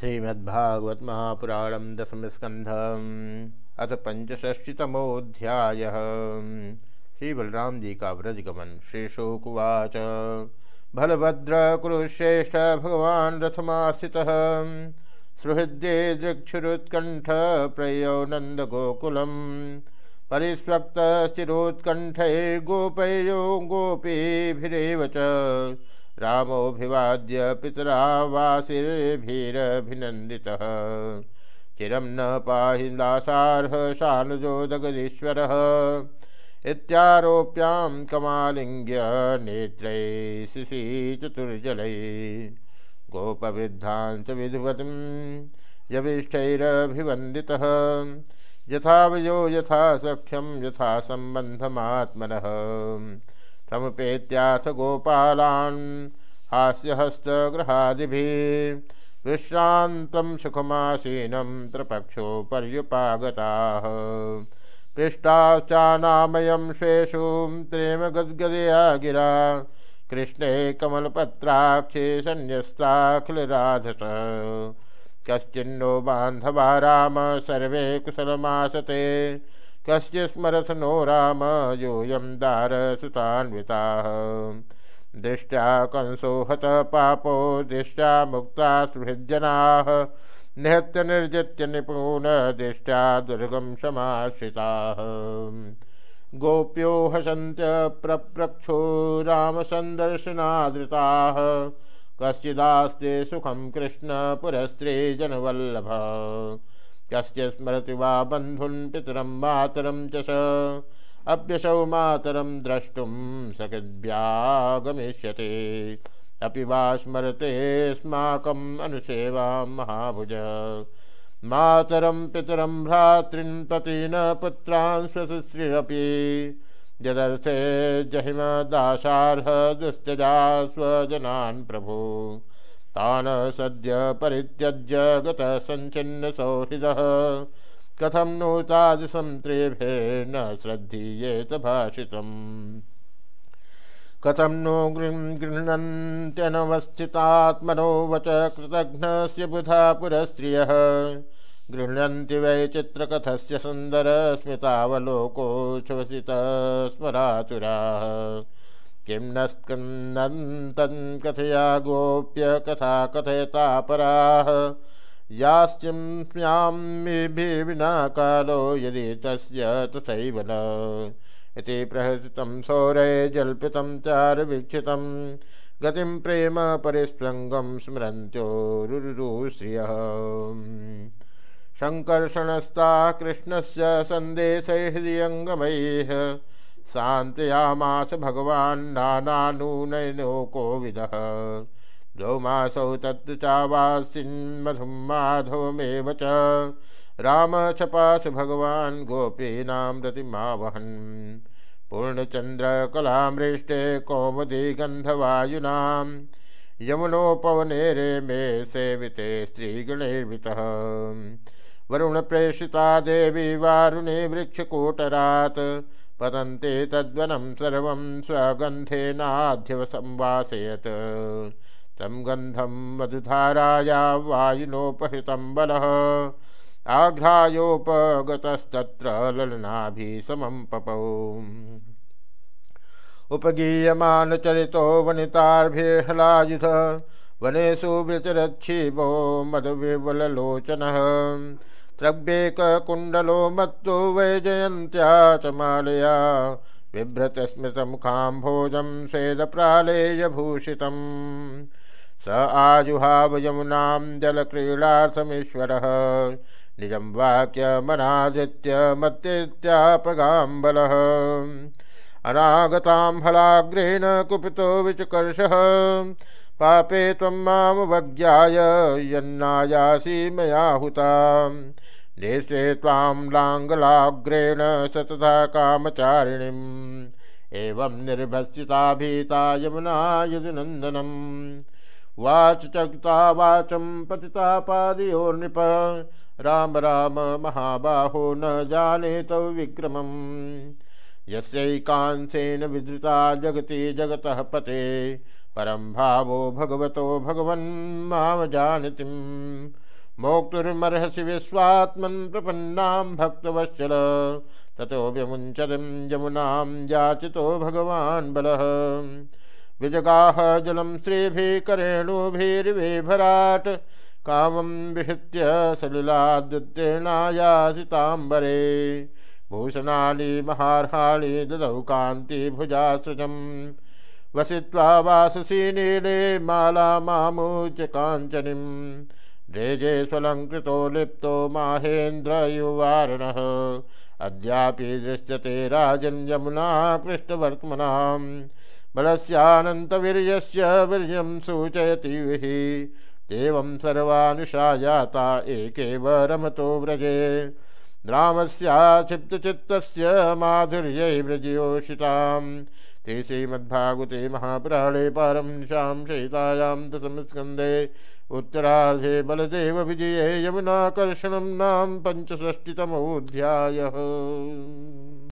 श्रीमद्भागवत महापुराणम दशम स्कंध अथ पंचष्टितमोध्याय श्री बलराम जी का व्रजगमन शेषोकुवाच बलभद्र कुरुश्रेष्ठ भगवान रथमास्थित सुहृद्ये दृक्षुरुत्कण्ठ प्रयो नन्दगोकुलम्। परिस्वक्तस्थिरोत्कण्ठैर्गोपयो गोपीभिरेव च रामोऽभिवाद्य पितरावासिर्भिरभिनन्दितः चिरं न पाहि दासार्ह शानुजोदगदीश्वरः इत्यारोप्यां कमालिङ्ग्य नेत्रै शिशि चतुर्जलै गोपवृद्धान् च विधुवतिं यविष्ठैरभिवन्दितः। यथा वयो यथा सख्यं यथा सम्बन्धमात्मनः। समुपेत्याथ गोपालान् हास्यहस्तगृहादिभिः विश्रान्तं सुखमासीनं त्रिपक्षो पर्युपागताः पृष्टाश्चानामयं शेषु प्रेमगद्गदया गिरा। कृष्णे कमलपत्राक्षे सन्न्यस्ताखिलराधस कश्चिन्नो बान्धवा राम सर्वे कुशलमासते। कस्य स्मरस नो राम, यूयं दारसुतान्विताः। दृष्ट्या कंसो हत पापो, दृष्ट्या मुक्ता सुहृज्जनाः। निहत्य निर्जित्य निपुण, दृष्ट्या दुर्गम समाश्रिताः। गोप्यो हसन्त्य प्रप्रक्षो, रामसन्दर्शनादृताः। कश्चिदास्ते सुखं कृष्णपुरस्त्रे जनवल्लभ। कस्य स्मरति वा बन्धुन् पितरं मातरं च स। अभ्यसौ मातरं द्रष्टुं सखिद्भ्यागमिष्यते अपि वा स्मरतेऽस्माकम् अनुसेवां महाभुज। मातरं पितरं भ्रातॄन् पतीन पुत्रान् स्वशुश्रीरपि यदर्थे जहिमदासार्ह दुस्त्यजा स्वजनान् प्रभु। तान सद्य परित्यज्य गतः सञ्चिन्न सौहृदः कथं नो तादृशं त्रेभेर्न श्रद्धीयेत भाषितम्। कथं नो गृह्णन्त्यनवस्थितात्मनो वच कृतघ्नस्य बुधा पुरस्त्रियः गृह्णन्ति वै चित्रकथस्य सुन्दरस्मितावलोकोच्छ्वसितः स्मरातुराः। किं न स्कन्दन् कथया गोप्य कथा कथयता पराः। यास्यम्यां कालो यदि तस्य तथैव न। इति प्रहसितं सौरये जल्पितं चारुवीक्षितं। गतिं प्रेम परिस्पृङ्गं स्मरन्त्योरुरुश्रियः शङ्कर्षणस्ता कृष्णस्य सन्देशैर्हृदयङ्गमैः शान्तयामास भगवान् नानानूनयनो कोविदः द्वौमासौ तत्र चावासिन्मधुं माधवमेव च। राम छपासु भगवान् गोपीनां रतिमावहन्। पूर्णचन्द्रकलामृष्टे कौमुदी गन्धवायुनां यमुनोपवने रेमे सेविते स्त्रीगणैर्वितः। वरुणप्रेषिता देवी वारुणे वृक्षकूटरात्। पतन्ते तद्वनं सर्वं स्वगन्धेनाध्यवसंवासयत् तं गन्धं मधुधाराया वायुनोपहृतं बलः। आघ्रायोपगतस्तत्र ललनाभिसमं पपौ। उपगीयमानचरितो वनितार्भिर्हलायुध वनेषु व्यचरच्छिवो मधुविवललोचनः त्रव्येककुण्डलो मत्तो वैजयन्त्या च मालया। बिभ्रतस्मृतमुखाम्भोजं स्वेदप्रालेयभूषितम् स आजुहाव यमुनां जलक्रीडार्थमीश्वरः। निजं वाक्यमनादृत्य मत्तेत्यापगाम्बलः। अनागतां हलाग्रेण कुपितो विचकर्षः। पापे त्वं मामवज्ञाय यन्नायासि मया देशे त्वां लाङ्गलाग्रेण सतता कामचारिणीम्। एवं निर्भसिता भीता यमुना यदुनन्दनम्। वाच चक्ता, वाचं पतिता पादयोर्नृप। राम राम, महाबाहो, न जाने तव विक्रमम्। यस्यैकांसेन विधृता जगति जगतः पते। परम भावो भगवतो भगवन्, माम जानतिम्। मोक्तुर्मर्हसि विश्वात्मन् प्रपन्नां भक्तवत्सल ततो व्यमुञ्चतिं यमुनां याचितो भगवान् बलः। विजगाह जलं श्रीभिः करेणुभिर्विभराट् कामं विहृत्य सलिलाद्युत्तीर्णायासिताम्बरे भूषणानि महार्हाणि ददौ कान्तिभुजासृजम् वसित्वा वाससी नीले माला मामूच काञ्चनीम् रेजे स्वलङ्कृतो लिप्तो माहेन्द्रयुवारणः। अद्यापि दृश्यते राजन् यमुना कृष्णवर्त्मनाम् बलस्यानन्तवीर्यस्य वीर्यं सूचयति विहि एवं सर्वानुषा जाता एकेव रमतो व्रजे। रामस्याक्षिप्तचित्तस्य माधुर्यै व्रजयोषिताम्। ते श्रीमद्भागवते महापुराणे पारं पारंशां शयितायां दशमस्कन्दे उत्तरार्धे बलदेवविजये यमुनाकर्षणं नाम पञ्चषष्टितमोऽध्यायः।